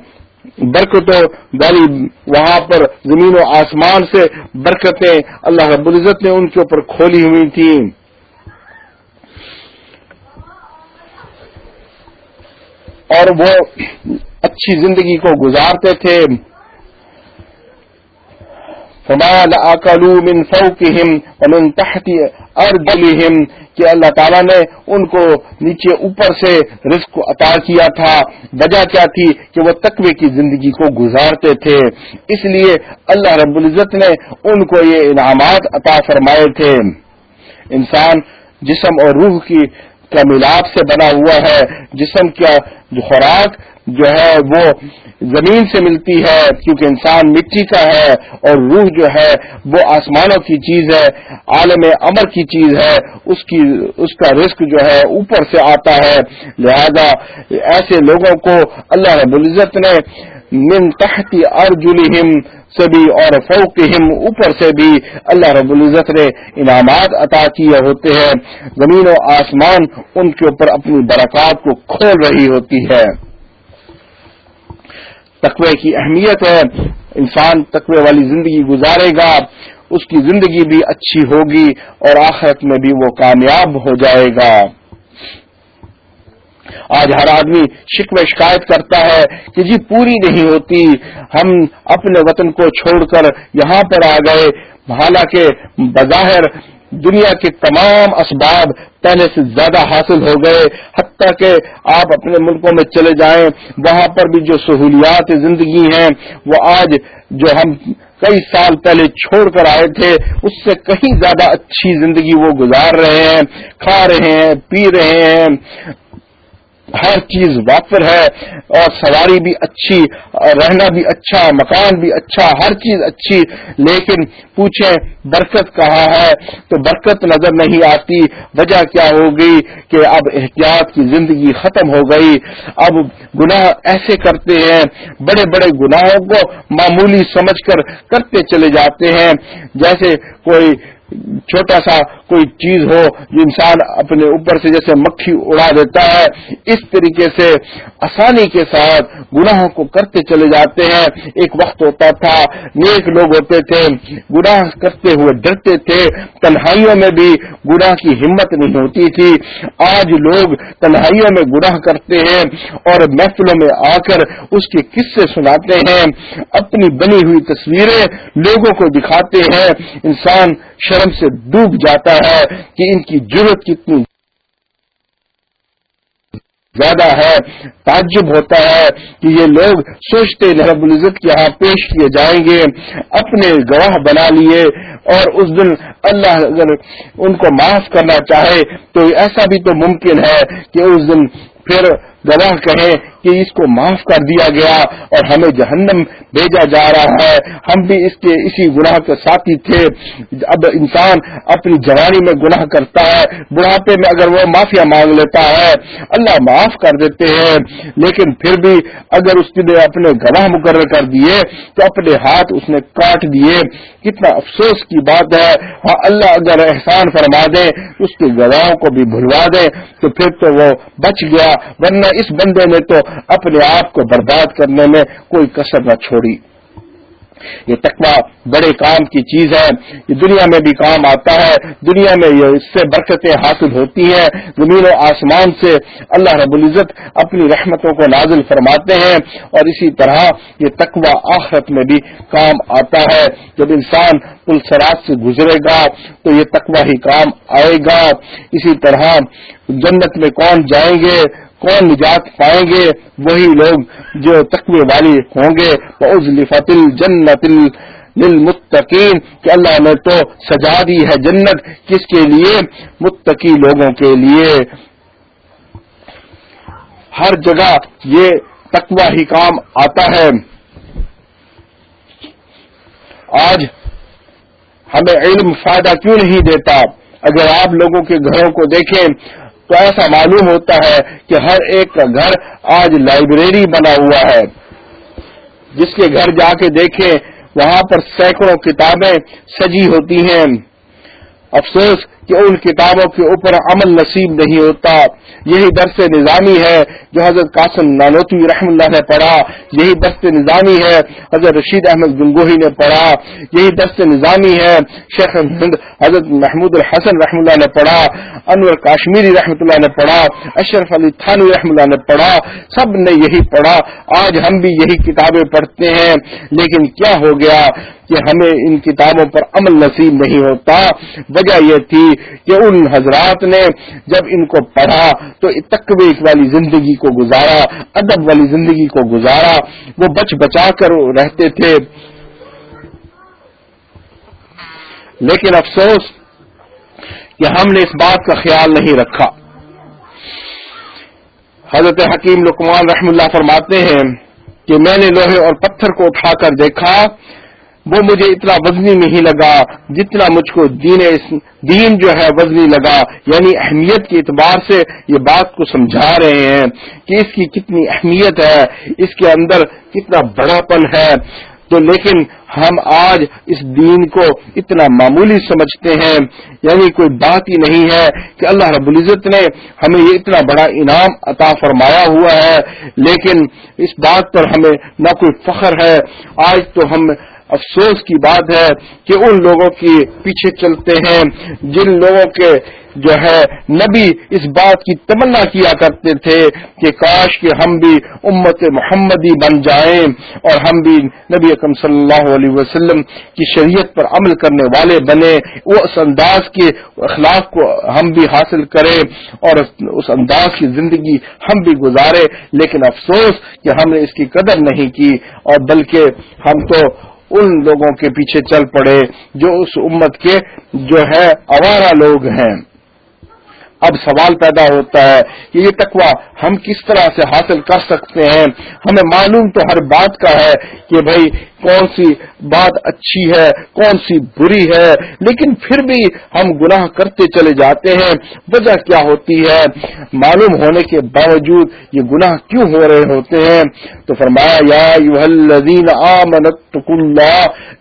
برکتوں والی وہاں پر زمین و آسمان سے برکتیں اللہ رب العزت نے ان کے اوپر کھولی ہوئی تھیں۔ اور وہ اچھی زندگی کو گزارتے تھے۔ فمال اکلو من فوقهم ومن تحت ارجلهم کہ اللہ تعالیٰ نے ان کو نیچے اوپر سے رزق کو عطا کیا تھا۔ وجہ کیا تھی؟ کہ وہ تقوی کی زندگی کو گزارتے تھے۔ اس لیے اللہ رب العزت نے ان کو یہ انعامات عطا فرمائے تھے۔ انسان جسم اور روح کی کا ملاپ سے بنا ہوا ہے۔ جسم کا جو خوراک جو ہے وہ زمین سے ملتی ہے، کیونکہ انسان مٹی کا ہے اور روح جو ہے، وہ آسمانوں کی چیز ہے، عالم امر کی چیز ہے، اس کی، اس کا رزق جو ہے اوپر سے آتا ہے۔ لہذا ایسے لوگوں کو اللہ رب العزت نے من تحتی ارجلہم سے بھی اور فوقہم اوپر سے بھی اللہ رب العزت نے انعامات عطا کیے ہوتے ہیں۔ زمین و آسمان ان کے اوپر اپنی برکات کو کھول رہی ہوتی ہے۔ تقوی کی اہمیت ہے۔ انسان تقوی والی زندگی گزارے گا، اس کی زندگی بھی اچھی ہوگی اور آخرت میں بھی وہ کامیاب ہو جائے گا۔ آج ہر آدمی شکو شکایت کرتا ہے کہ جی پوری نہیں ہوتی، ہم اپنے وطن کو چھوڑ کر یہاں پر آ گئے۔ حالانکہ بظاہر دنیا کے تمام اسباب پہلے سے زیادہ حاصل ہو گئے، حتیٰ کہ آپ اپنے ملکوں میں چلے جائیں، وہاں پر بھی جو سہولیات زندگی ہیں، وہ آج جو ہم کئی سال پہلے چھوڑ کر آئے تھے، اس سے کہیں زیادہ اچھی زندگی وہ گزار رہے ہیں، کھا رہے ہیں، پی رہے ہیں۔ ہر چیز وافر ہے اور سواری بھی اچھی، رہنا بھی اچھا مکان بھی اچھا ہر چیز اچھی، لیکن پوچھیں برکت کہاں ہے؟ تو برکت نظر نہیں آتی۔ وجہ کیا ہوگی کہ اب احتیاط کی زندگی ختم ہو گئی۔ اب گناہ ایسے کرتے ہیں، بڑے بڑے گناہوں کو معمولی سمجھ کر کرتے چلے جاتے ہیں۔ جیسے کوئی چھوٹا سا کوئی چیز ہو جو انسان اپنے اوپر سے جیسے مکھی اڑا دیتا ہے، اس طریقے سے آسانی کے ساتھ گناہوں کو کرتے چلے جاتے ہیں۔ ایک وقت ہوتا تھا، نیک لوگ ہوتے تھے، گناہ کرتے ہوئے ڈرتے تھے۔ تنہائیوں میں بھی گناہ کی ہمت نہیں ہوتی تھی۔ آج لوگ تنہائیوں میں گناہ کرتے ہیں اور محفلوں میں آ کر اس کے قصے سناتے ہیں۔ اپنی بنی ہوئی تصویریں لوگوں کو دکھاتے ہیں۔ انسان شرم سے ڈوب جاتا ہے کہ ان کی ضرورت کتنی زیادہ ہے، تعجب ہوتا ہے کہ یہ لوگ سوچتے رب العزت کے یہاں پیش کیے جائیں گے، اپنے گواہ بنا لیے اور اس دن اللہ اگر ان کو معاف کرنا چاہے تو ایسا بھی تو ممکن ہے کہ اس دن پھر گواہ کہیں کہ اس کو معاف کر دیا گیا اور ہمیں جہنم بھیجا جا رہا ہے۔ ہم بھی اس کے اسی گناہ کے ساتھی تھے۔ اب انسان اپنی جوانی میں گناہ کرتا ہے۔ بڑھاپے میں اگر وہ معافیا مانگ لیتا ہے، اللہ معاف کر دیتے ہیں۔ لیکن پھر بھی اگر اس نے اپنے گواہ مقرر کر دیے، تو اپنے ہاتھ اس نے کاٹ دیے۔ کتنا افسوس کی بات ہے۔ ہاں اللہ اگر احسان فرما دے، اس کے گواہوں کو بھی بھلوا دے، تو پھر تو وہ بچ گیا۔ ورنہ اس بندے نے تو اپنے آپ کو برباد کرنے میں کوئی کسر نہ چھوڑی۔ یہ تقوی بڑے کام کی چیز ہے۔ یہ دنیا میں بھی کام آتا ہے۔ دنیا میں یہ اس سے برکتیں حاصل ہوتی ہیں۔ زمین و آسمان سے اللہ رب العزت اپنی رحمتوں کو نازل فرماتے ہیں۔ اور اسی طرح یہ تقوی آخرت میں بھی کام آتا ہے۔ جب انسان پلسرات سے گزرے گا تو یہ تقوی ہی کام آئے گا۔ اسی طرح جنت میں کون جائیں گے؟ کون نجات پائیں گے؟ وہی لوگ جو تقوی والی ہوں گے۔ جنت للمتقین کہ اللہ نے تو سجا دی ہے جنت۔ کس کے لیے؟ متقی لوگوں کے لیے۔ ہر جگہ یہ تقوی ہی کام آتا ہے۔ آج ہمیں علم فائدہ کیوں نہیں دیتا؟ اگر آپ لوگوں کے گھروں کو دیکھیں تو ایسا معلوم ہوتا ہے کہ ہر ایک کا گھر آج لائبریری بنا ہوا ہے۔ جس کے گھر جا کے دیکھیں، وہاں پر سینکڑوں کتابیں سجی ہوتی ہیں۔ افسوس کہ ان کتابوں کے اوپر عمل نصیب نہیں ہوتا۔ یہی درس نظامی ہے جو حضرت قاسم نانوتوی رحم اللہ نے پڑھا۔ یہی درس نظامی ہے حضرت رشید احمد گنگوہی نے پڑھا۔ یہی درس نظامی ہے شیخ حضرت محمود الحسن رحم اللہ نے پڑھا۔ انور کاشمیری رحمۃ اللہ نے پڑھا۔ اشرف علی تھانوی رحم اللہ نے پڑھا۔ سب نے یہی پڑھا۔ آج ہم بھی یہی کتابیں پڑھتے ہیں۔ لیکن کیا ہو گیا کہ ہمیں ان کتابوں پر عمل نصیب نہیں ہوتا۔ وجہ یہ تھی کہ ان حضرات نے جب ان کو پڑھا تو تقوی والی زندگی کو گزارا، ادب والی زندگی کو گزارا، وہ بچ بچا کر رہتے تھے۔ لیکن افسوس کہ ہم نے اس بات کا خیال نہیں رکھا۔ حضرت حکیم لکمان رحم اللہ فرماتے ہیں کہ میں نے لوہے اور پتھر کو اٹھا کر دیکھا وہ مجھے اتنا وزنی نہیں لگا جتنا مجھ کو دین دین جو ہے وزنی لگا۔ یعنی اہمیت کے اعتبار سے یہ بات کو سمجھا رہے ہیں کہ اس کی کتنی اہمیت ہے، اس کے اندر کتنا بڑا پن ہے۔ تو لیکن ہم آج اس دین کو اتنا معمولی سمجھتے ہیں یعنی کوئی بات ہی نہیں ہے کہ اللہ رب العزت نے ہمیں یہ اتنا بڑا انعام عطا فرمایا ہوا ہے، لیکن اس بات پر ہمیں نہ کوئی فخر ہے۔ آج تو ہم افسوس کی بات ہے کہ ان لوگوں کی پیچھے چلتے ہیں، جن لوگوں کے جو ہے نبی اس بات کی تمنا کیا کرتے تھے کہ کاش کہ ہم بھی امت محمدی بن جائیں اور ہم بھی نبی اکم صلی اللہ علیہ وسلم کی شریعت پر عمل کرنے والے بنے وہ اس انداز کے اخلاق کو ہم بھی حاصل کریں اور اس انداز کی زندگی ہم بھی گزارے لیکن افسوس کہ ہم نے اس کی قدر نہیں کی اور بلکہ ہم تو ان لوگوں کے پیچھے چل پڑے جو اس امت کے جو ہے، آوارہ لوگ ہیں۔ اب سوال پیدا ہوتا ہے کہ یہ تقوی ہم کس طرح سے حاصل کر سکتے ہیں؟ ہمیں معلوم تو ہر بات کا ہے کہ بھائی کون سی بات اچھی ہے، کون سی بری ہے، لیکن پھر بھی ہم گناہ کرتے چلے جاتے ہیں۔ وجہ کیا ہوتی ہے؟ معلوم ہونے کے باوجود یہ گناہ کیوں ہو رہے ہوتے ہیں؟ تو فرمایا، یا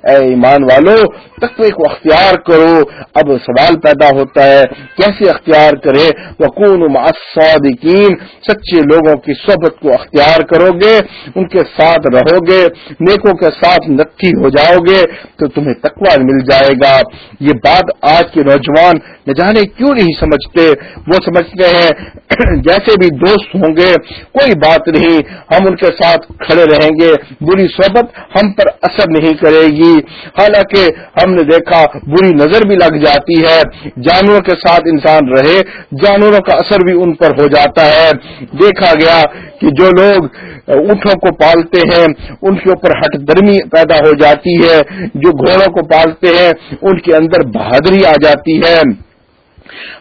اے ایمان والو، تقوی کو اختیار کرو۔ اب سوال پیدا ہوتا ہے، کیسے اختیار کرے۔ وقون الصادقین سچے لوگوں کی صحبت کو اختیار کرو گے ان کے ساتھ رہو گے نیکوں کے ساتھ ساتھ نتھی ہو جاؤ گے تو تمہیں تقوا مل جائے گا۔ یہ بات آج کے نوجوان نہ جانے کیوں نہیں سمجھتے؟ وہ سمجھتے ہیں، جیسے بھی دوست ہوں گے، کوئی بات نہیں، ہم ان کے ساتھ کھڑے رہیں گے۔ بری صحبت ہم پر اثر نہیں کرے گی۔ حالانکہ ہم نے دیکھا، بری نظر بھی لگ جاتی ہے۔ جانوروں کے ساتھ انسان رہے جانوروں کا اثر بھی ان پر ہو جاتا ہے۔ دیکھا گیا کہ جو لوگ اونٹوں کو پالتے ہیں، ان کے اوپر ہٹ درمی پیدا ہو جاتی ہے۔ جو گھوڑوں کو پالتے ہیں، ان کے اندر بہادری آ جاتی ہے۔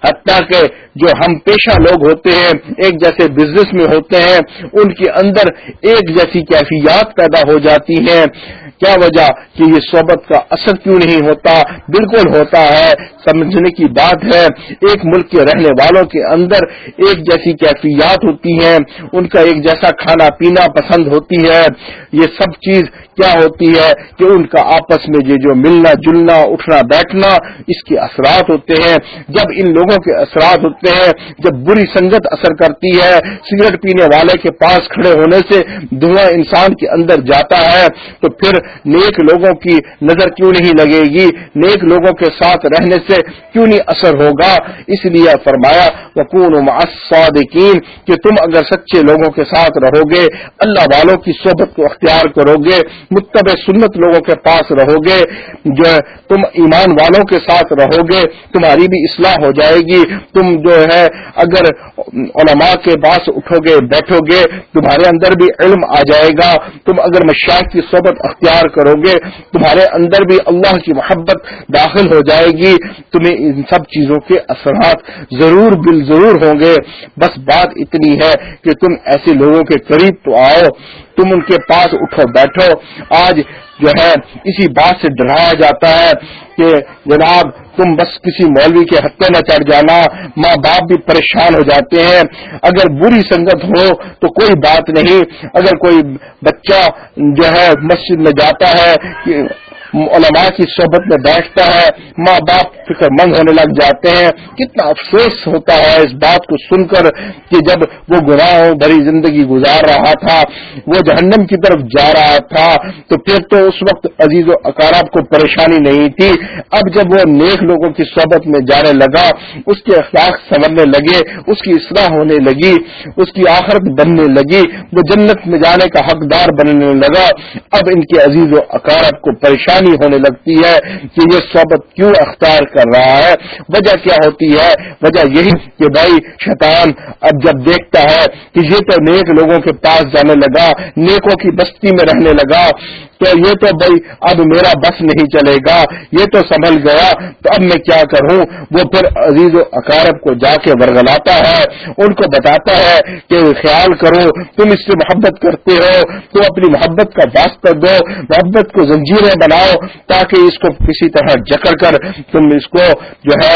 حتیٰ کہ جو ہم پیشہ لوگ ہوتے ہیں، ایک جیسے بزنس میں ہوتے ہیں، ان کے اندر ایک جیسی کیفیات پیدا ہو جاتی ہیں۔ کیا وجہ کہ یہ صحبت کا اثر کیوں نہیں ہوتا؟ بالکل ہوتا ہے، سمجھنے کی بات ہے، ایک ملک کے رہنے والوں کے اندر ایک جیسی کیفیات ہوتی ہیں، ان کا ایک جیسا کھانا پینا پسند ہوتی ہے۔ یہ سب چیز کیا ہوتی ہے کہ ان کا آپس میں یہ جو ملنا، جلنا، اٹھنا، بیٹھنا، اس کے اثرات ہوتے ہیں۔ جب ان لوگوں کے اثرات ہوتے ہیں، جب بری سنگت اثر کرتی ہے، سگریٹ پینے والے کے پاس کھڑے ہونے سے دھواں انسان کے اندر جاتا ہے، تو پھر نیک لوگوں کی نظر کیوں نہیں لگے گی؟ نیک لوگوں کے ساتھ رہنے سے کیوں نہیں اثر ہوگا؟ اس لیے فرمایا وکون صادقین کہ تم اگر سچے لوگوں کے ساتھ رہو گے اللہ والوں کی صحبت کو اختیار کرو گے متب سنت لوگوں کے پاس رہو گے جو تم ایمان والوں کے ساتھ رہو گے تمہاری بھی اصلاح ہو جائے گی۔ تم جو ہے، اگر علماء کے پاس اٹھو گے بیٹھو گے تمہارے اندر بھی علم آ جائے گا۔ تم اگر مشاق کی صحبت اختیار کرو گے، تمہارے اندر بھی اللہ کی محبت داخل ہو جائے گی۔ تمہیں ان سب چیزوں کے اثرات ضرور بل ضرور ہوں گے۔ بس بات اتنی ہے کہ تم ایسے لوگوں کے قریب تو آؤ۔ تم ان کے پاس اٹھو بیٹھو۔ آج جو ہے اسی بات سے ڈرایا جاتا ہے کہ جناب تم بس کسی مولوی کے ہتھے نہ چڑھ جانا، ماں باپ بھی پریشان ہو جاتے ہیں۔ اگر بری سنگت ہو تو کوئی بات نہیں۔ اگر کوئی بچہ جو ہے مسجد میں جاتا ہے علماء کی صحبت میں بیٹھتا ہے، ماں باپ فکر مند ہونے لگ جاتے ہیں۔ کتنا افسوس ہوتا ہے اس بات کو سن کر کہ جب وہ گناہوں بھری زندگی گزار رہا تھا، وہ جہنم کی طرف جا رہا تھا، تو پھر تو اس وقت عزیز و اقارب کو پریشانی نہیں تھی۔ اب جب وہ نیک لوگوں کی صحبت میں جانے لگا، اس کے اخلاق سنورنے لگے، اس کی اصلاح ہونے لگی، اس کی آخرت بننے لگی، وہ جنت میں جانے کا حقدار بننے لگا۔ اب ان کے عزیز و اقارب کو پریشانی ہونے لگتی ہے کہ یہ صحبت کیوں اختیار کر رہا ہے؟ وجہ کیا ہوتی ہے؟ وجہ یہی کہ بھائی شیطان اب جب دیکھتا ہے کہ یہ تو نیک لوگوں کے پاس جانے لگا، نیکوں کی بستی میں رہنے لگا تو یہ تو بھائی اب میرا بس نہیں چلے گا، یہ تو سنبھل گیا، تو اب میں کیا کروں؟ وہ پھر عزیز و اقارب کو جا کے ورگلاتا ہے، ان کو بتاتا ہے کہ خیال کرو، تم اس سے محبت کرتے ہو، تو اپنی محبت کا واسطہ دو، محبت کو زنجیریں بناؤ تاکہ اس کو کسی طرح جکڑ کر تم اس کو جو ہے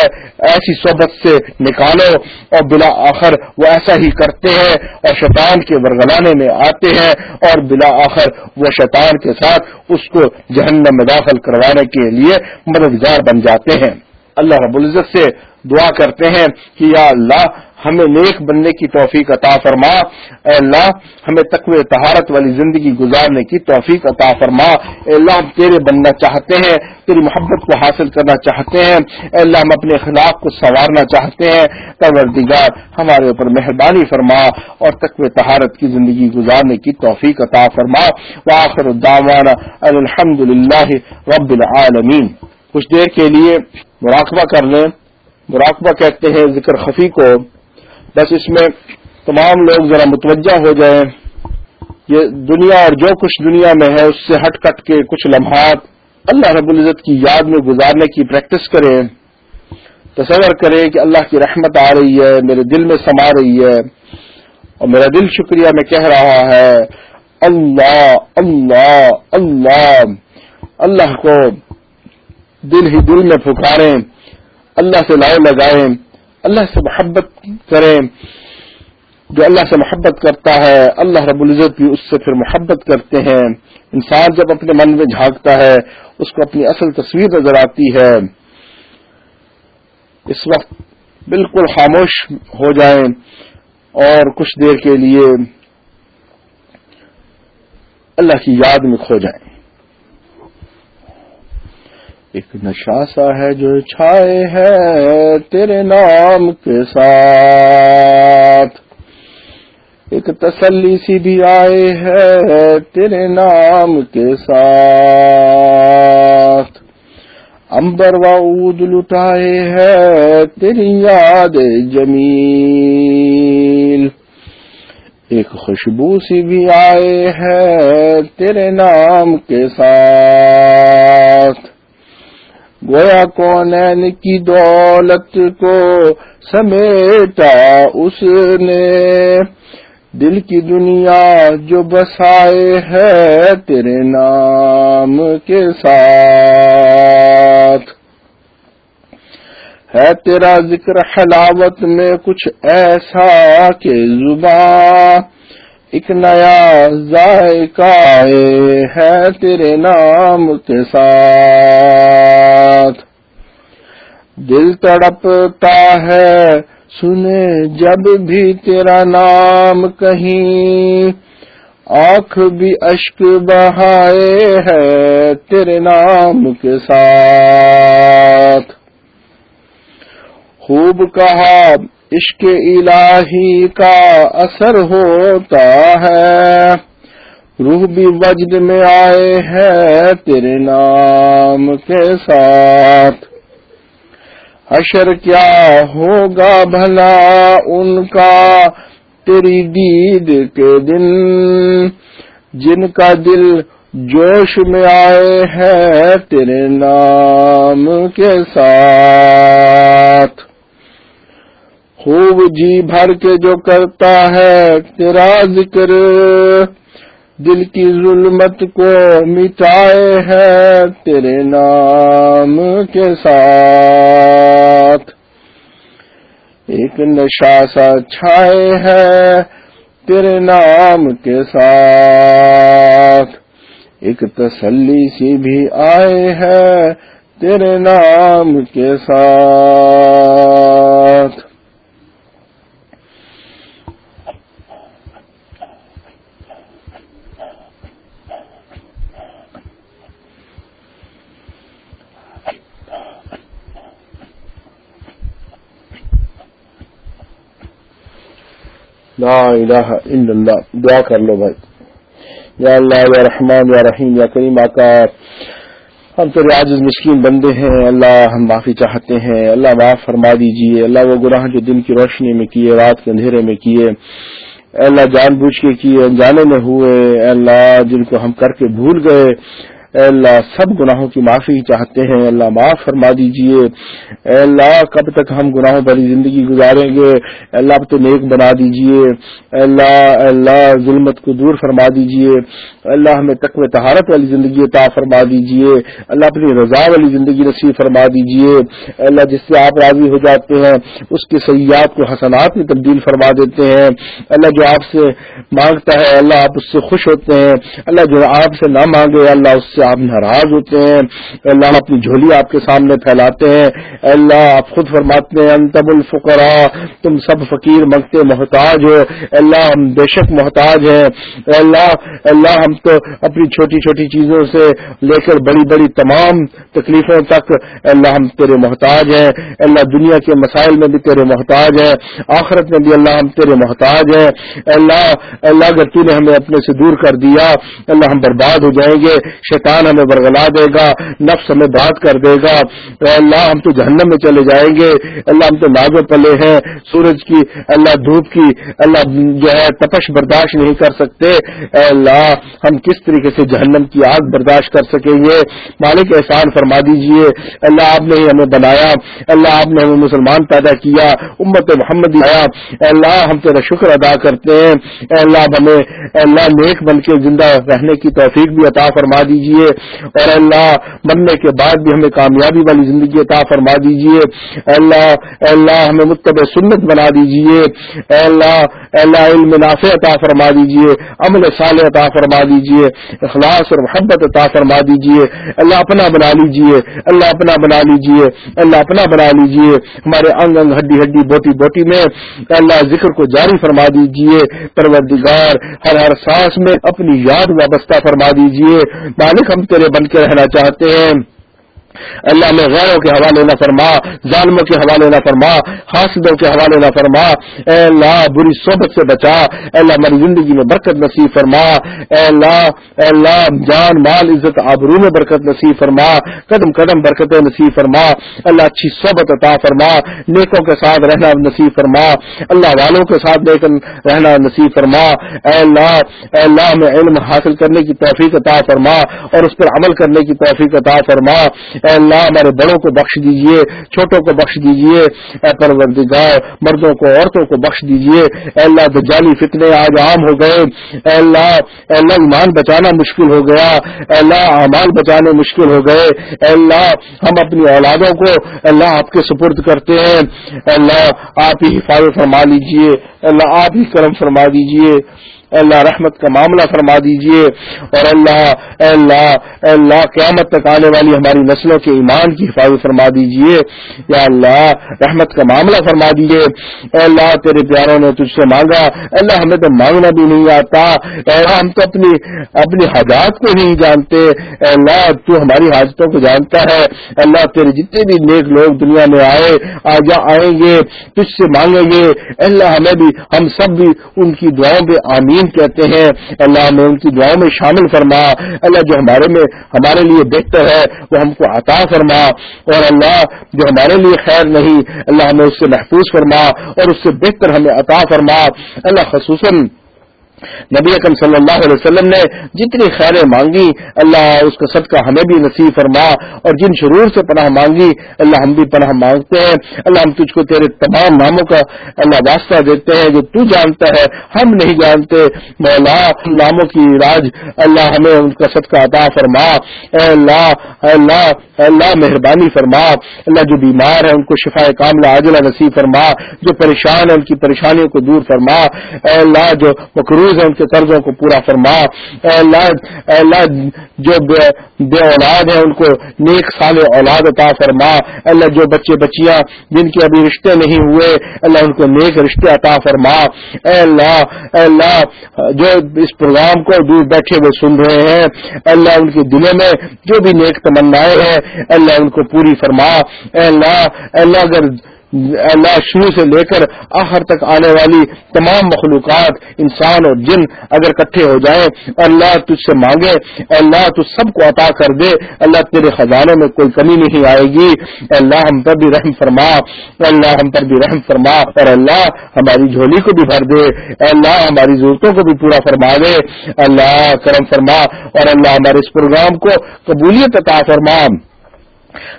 ایسی صحبت سے نکالو اور بلا آخر وہ ایسا ہی کرتے ہیں اور شیطان کے ورگلانے میں آتے ہیں اور بلا آخر وہ شیطان کے ساتھ اس کو جہنم میں داخل کروانے کے لیے مددگار بن جاتے ہیں۔ اللہ رب العزت سے دعا کرتے ہیں کہ یا اللہ ہمیں نیک بننے کی توفیق عطا فرما۔ اے اللہ، ہمیں تقوی تہارت والی زندگی گزارنے کی توفیق عطا فرما۔ اے اللہ، ہم تیرے بننا چاہتے ہیں، تیری محبت کو حاصل کرنا چاہتے ہیں۔ اے اللہ، ہم اپنے اخلاق کو سنوارنا چاہتے ہیں۔ پروردگار، ہمارے اوپر مہربانی فرما اور تقوی تہارت کی زندگی گزارنے کی توفیق عطا فرما۔ وآخر الدعوانا الحمد للہ رب العالمین۔ کچھ دیر کے لیے مراقبہ کر لیں۔ مراقبہ کہتے ہیں ذکر خفی کو۔ بس اس میں تمام لوگ ذرا متوجہ ہو جائیں۔ یہ دنیا اور جو کچھ دنیا میں ہے، اس سے ہٹ کٹ کے کچھ لمحات اللہ رب العزت کی یاد میں گزارنے کی پریکٹس کریں۔ تصور کریں کہ اللہ کی رحمت آ رہی ہے، میرے دل میں سما رہی ہے۔ اور میرا دل شکریہ میں کہہ رہا ہے، اللہ اللہ اللہ۔ اللہ کو دل ہی دل میں پھکاریں اللہ سے لائے لگائیں، اللہ سے محبت کریں۔ جو اللہ سے محبت کرتا ہے، اللہ رب العزت بھی اس سے پھر محبت کرتے ہیں۔ انسان جب اپنے من میں جھانکتا ہے، اس کو اپنی اصل تصویر نظر آتی ہے۔ اس وقت بالکل خاموش ہو جائیں۔ اور کچھ دیر کے لیے اللہ کی یاد میں کھو جائیں۔ ایک نشا سا ہے جو چھائے ہے تیرے نام کے ساتھ۔ ایک تسلی سی بھی آئے ہے تیرے نام کے ساتھ۔ امبر وعود لٹائے ہے تیری یاد جمیل۔ ایک خوشبو سی بھی آئے ہے تیرے نام کے ساتھ۔ گویا کونین کی دولت کو سمیٹا اس نے؟ دل کی دنیا جو بسائے ہے تیرے نام کے ساتھ۔ ہے تیرا ذکر حلاوت میں کچھ ایسا کہ زباں ایک نیا ذائقہ ہے تیرے نام کے ساتھ۔ دل تڑپتا ہے، سنے جب بھی تیرا نام کہیں۔ آنکھ بھی اشک بہائے ہے تیرے نام کے ساتھ۔ خوب کہا عشق الہی کا اثر ہوتا ہے۔ روح بھی وجد میں آئے ہے تیرے نام کے ساتھ۔ حشر کیا ہوگا بھلا ان کا تیری دید کے دن۔ جن کا دل جوش میں آئے ہیں تیرے نام کے ساتھ۔ خوب جی بھر کے جو کرتا ہے تیرا ذکر دل کی ظلمت کو مٹائے ہے تیرے نام کے ساتھ۔ ایک نشا سا چھائے ہے تیرے نام کے ساتھ۔ ایک تسلی سی بھی آئے ہے تیرے نام کے ساتھ۔ لا الہ الا اللہ دعا کر لو بھائی. یا اللہ، یا رحمان، یا رحیم، یا کریم آقا، ہم تیرے عاجز مسکین بندے ہیں. اللہ، ہم معافی چاہتے ہیں. اللہ معاف فرما دیجیے. اللہ وہ گناہ جو دن کی روشنی میں کیے، رات کے اندھیرے میں کیے، اللہ جان بوجھ کے کیے، انجانے میں ہوئے. اللہ، جن کو ہم کر کے بھول گئے اے اللہ سب گناہوں کی معافی چاہتے ہیں اللہ معاف فرما دیجیے اے اللہ کب تک ہم گناہوں بھری زندگی گزاریں گے اے اللہ اب تو نیک بنا دیجیے اے اللہ اے اللہ ظلمت کو دور فرما دیجیے اے اللہ ہمیں تقوی تہارت والی زندگی عطا فرما دیجیے اللہ اپنی رضا والی زندگی نصیب فرما دیجیے اے اللہ جس سے آپ راضی ہو جاتے ہیں اس کے سیاحت کو حسنات میں تبدیل فرما دیتے ہیں اللہ جو آپ سے مانگتا ہے اللہ آپ اس سے خوش ہوتے ہیں اللہ جو آپ سے نہ مانگے اللہ اس سے سے آپ ناراض ہوتے ہیں، اللہ اپنی جھولی آپ کے سامنے پھیلاتے ہیں، اللہ آپ خود فرماتے ہیں انتب الفقرا تم سب فقیر منگتے محتاج ہو، اللہ ہم بے شک محتاج ہیں، اللہ اللہ ہم تو اپنی چھوٹی چھوٹی چیزوں سے لے کر بڑی بڑی تمام تکلیفوں تک، اللہ ہم تیرے محتاج ہیں، اللہ دنیا کے مسائل میں بھی تیرے محتاج ہیں، آخرت میں بھی اللہ ہم تیرے محتاج ہیں، اللہ اللہ اگر تو نے ہمیں اپنے سے دور کر دیا، اللہ ہم برباد ہو جائیں گے، شیطان شیطان ہمیں برگلا دے گا، نفس ہمیں بات کر دے گا۔ اے اللہ، ہم تو جہنم میں چلے جائیں گے۔ اللہ ہم تو ناگو پلے ہیں۔ سورج کی، اللہ دھوپ کی، اللہ جو ہے تپش برداشت نہیں کر سکتے۔ اے اللہ، ہم کس طریقے سے جہنم کی آگ برداشت کر سکیں گے؟ مالک احسان فرما دیجیے۔ اللہ، آپ نے ہمیں بنایا۔ اللہ، آپ نے ہمیں مسلمان پیدا کیا۔ امت محمد آیا۔ اے اللہ، ہم تیرا شکر ادا کرتے ہیں۔ اے اللہ، ہمیں، اے اللہ، نیک بن کے زندہ رہنے کی توفیق بھی عطا فرما دیجیے دیجیے اور اللہ مرنے کے بعد بھی ہمیں کامیابی والی زندگی عطا فرما دیجیے اللہ اللہ ہمیں متب سنت بنا دیجیے اللہ اللہ علم نافع عطا فرما دیجیے عمل صالح عطا فرما دیجیے اخلاص اور محبت عطا فرما دیجیے اللہ اپنا بنا لیجیے اللہ اپنا بنا لیجیے اللہ اپنا بنا لیجیے ہمارے انگ انگ ہڈی ہڈی بوٹی بوٹی میں اللہ ذکر کو جاری فرما دیجیے پروردگار، ہر ہر سانس میں اپنی یاد وابستہ فرما دیجیے مالک ہم تیرے بن کے رہنا چاہتے ہیں۔ اللہ میں غیروں کے حوالے نہ فرما، ظالموں کے حوالے نہ فرما حاصدوں کے حوالے نہ فرما۔ اے اللہ، بری صحبت سے بچا۔ اے اللہ، ہماری زندگی میں برکت نصیب فرما۔ اے اللہ اے اللہ، جان، مال، عزت، آبرو میں برکت نصیب فرما۔ قدم قدم برکت نصیب فرما۔ اللہ، اچھی صحبت عطا فرما۔ نیکوں کے ساتھ رہنا نصیب فرما۔ اللہ والوں کے ساتھ رہنا نصیب فرما۔ اے اللہ اے اللہ میں علم حاصل کرنے کی توفیق عطا فرما اور اس پر عمل کرنے کی توفیق عطا فرما۔ اے اللہ ہمارے بڑوں کو بخش دیجیے، چھوٹوں کو بخش دیجیے، اے پروردگار، مردوں کو، عورتوں کو بخش دیجیے۔ اے اللہ دجالی فتنے آج عام ہو گئے۔ اے اللہ اے اللہ ایمان بچانا مشکل ہو گیا۔ اے اللہ اعمال بچانے مشکل ہو گئے۔ اے اللہ ہم اپنی اولادوں کو اللہ آپ کے سپرد کرتے ہیں۔ اے اللہ آپ ہی حفاظت فرما لیجیے۔ اللہ آپ ہی کرم فرما دیجیے۔ اللہ رحمت کا معاملہ فرما دیجیے اور اللہ اے اللہ اے اللہ قیامت تک آنے والی ہماری نسلوں کے ایمان کی حفاظت فرما دیجیے۔ یا اللہ، رحمت کا معاملہ فرما دیجیے۔ اے اللہ، تیرے پیاروں نے تجھ سے مانگا۔ اللہ، ہمیں تو مانگنا بھی نہیں آتا۔ اے اللہ، ہم تو اپنی اپنی حاجات کو نہیں جانتے۔ اے اللہ، تو ہماری حاجتوں کو جانتا ہے۔ اللہ، تیرے جتنے بھی نیک لوگ دنیا میں آئے آج آئیں گے، تجھ سے مانگیں گے۔ اللہ، ہمیں بھی، ہم سب بھی ان کی دعاؤں پہ آمین۔ کہتے ہیں، اللہ ہمیں ان کی دعاؤں میں شامل فرما، اللہ جو ہمارے میں، ہمارے لیے بہتر ہے، وہ ہم کو عطا فرما، اور اللہ جو ہمارے لیے خیر نہیں، اللہ ہمیں اس سے محفوظ فرما، اور اس سے بہتر ہمیں عطا فرما، اللہ خصوصاً نبی اکم صلی اللہ علیہ وسلم نے جتنی خیریں مانگی، اللہ اس کا صدقہ ہمیں بھی نصیب فرما اور جن شرور سے پناہ مانگی، اللہ ہم بھی پناہ مانگتے ہیں۔ اللہ ہم تجھ کو تیرے تمام ناموں کا اللہ واسطہ دیتے ہیں جو تو جانتا ہے، ہم نہیں جانتے۔ مولا، ناموں کی راج، اللہ ہمیں ان کا صدقہ عطا فرما۔ اے اللہ اے اللہ اے اللہ، مہربانی فرما۔ اللہ جو بیمار ہے ان کو شفا کاملہ عاجلہ نصیب فرما۔ جو پریشان ہے ان کی پریشانیوں کو دور فرما۔ اے اللہ، جو مکرو ہے ان کے قرضوں کو پورا فرما اے اللہ اے اللہ جو بے اولاد ہیں ان کو نیک سال اولاد عطا فرما اللہ جو بچے بچیاں جن کے ابھی رشتے نہیں ہوئے اللہ ان کو نیک رشتے عطا فرما اے اللہ اے اللہ جو اس پروگرام کو دور بیٹھے ہوئے سن رہے ہیں اللہ ان کے دلوں میں جو بھی نیک تمنائیں ہیں اللہ ان کو پوری فرما اے اللہ اے اللہ اگر اللہ شروع سے لے کر آخر تک آنے والی تمام مخلوقات، انسان اور جن اگر کٹھے ہو جائیں، اللہ تجھ سے مانگے، اللہ تو سب کو عطا کر دے، اللہ تیرے خزانے میں کوئی کمی نہیں آئے گی۔ اللہ ہم پر بھی رحم فرما، اللہ ہم پر بھی رحم فرما، اور اللہ ہماری جھولی کو بھی بھر دے، اللہ ہماری ضرورتوں کو بھی پورا فرما دے۔ اللہ کرم فرما، اور اللہ ہمارے اس پروگرام کو قبولیت عطا فرما۔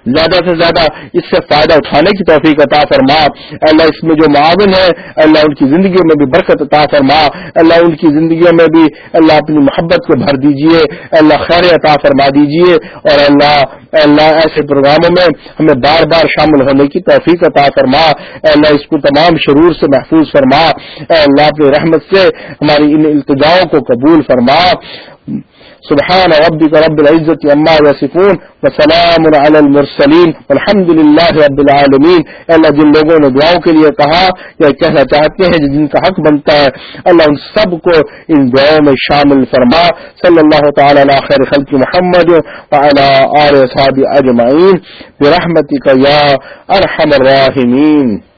زیادہ سے زیادہ اس سے فائدہ اٹھانے کی توفیق عطا فرما۔ اللہ اس میں جو معاون ہے، اللہ ان کی زندگیوں میں بھی برکت عطا فرما۔ اللہ ان کی زندگیوں میں بھی اللہ اپنی محبت کو بھر دیجیے۔ اللہ خیر عطا فرما دیجیے۔ اور اللہ اللہ ایسے پروگراموں میں ہمیں بار بار شامل ہونے کی توفیق عطا فرما۔ اللہ اس کو تمام شرور سے محفوظ فرما۔ اللہ اپنی رحمت سے ہماری ان التجاؤں کو قبول فرما۔ سبحان ربك رب العزة عما يصفون وسلام على المرسلين والحمد لله رب العالمين. اللہ جن لوگوں نے دعاؤں کے لیے کہا، یا کہنا چاہتے ہیں، جن کا حق بنتا ہے، اللہ ان سب کو ان دعاؤں میں شامل فرما. صلی اللہ تعالی علی خیر خلق محمد وعلى آل اصحاب اجمعین. برحمتك یا ارحم الراحمین.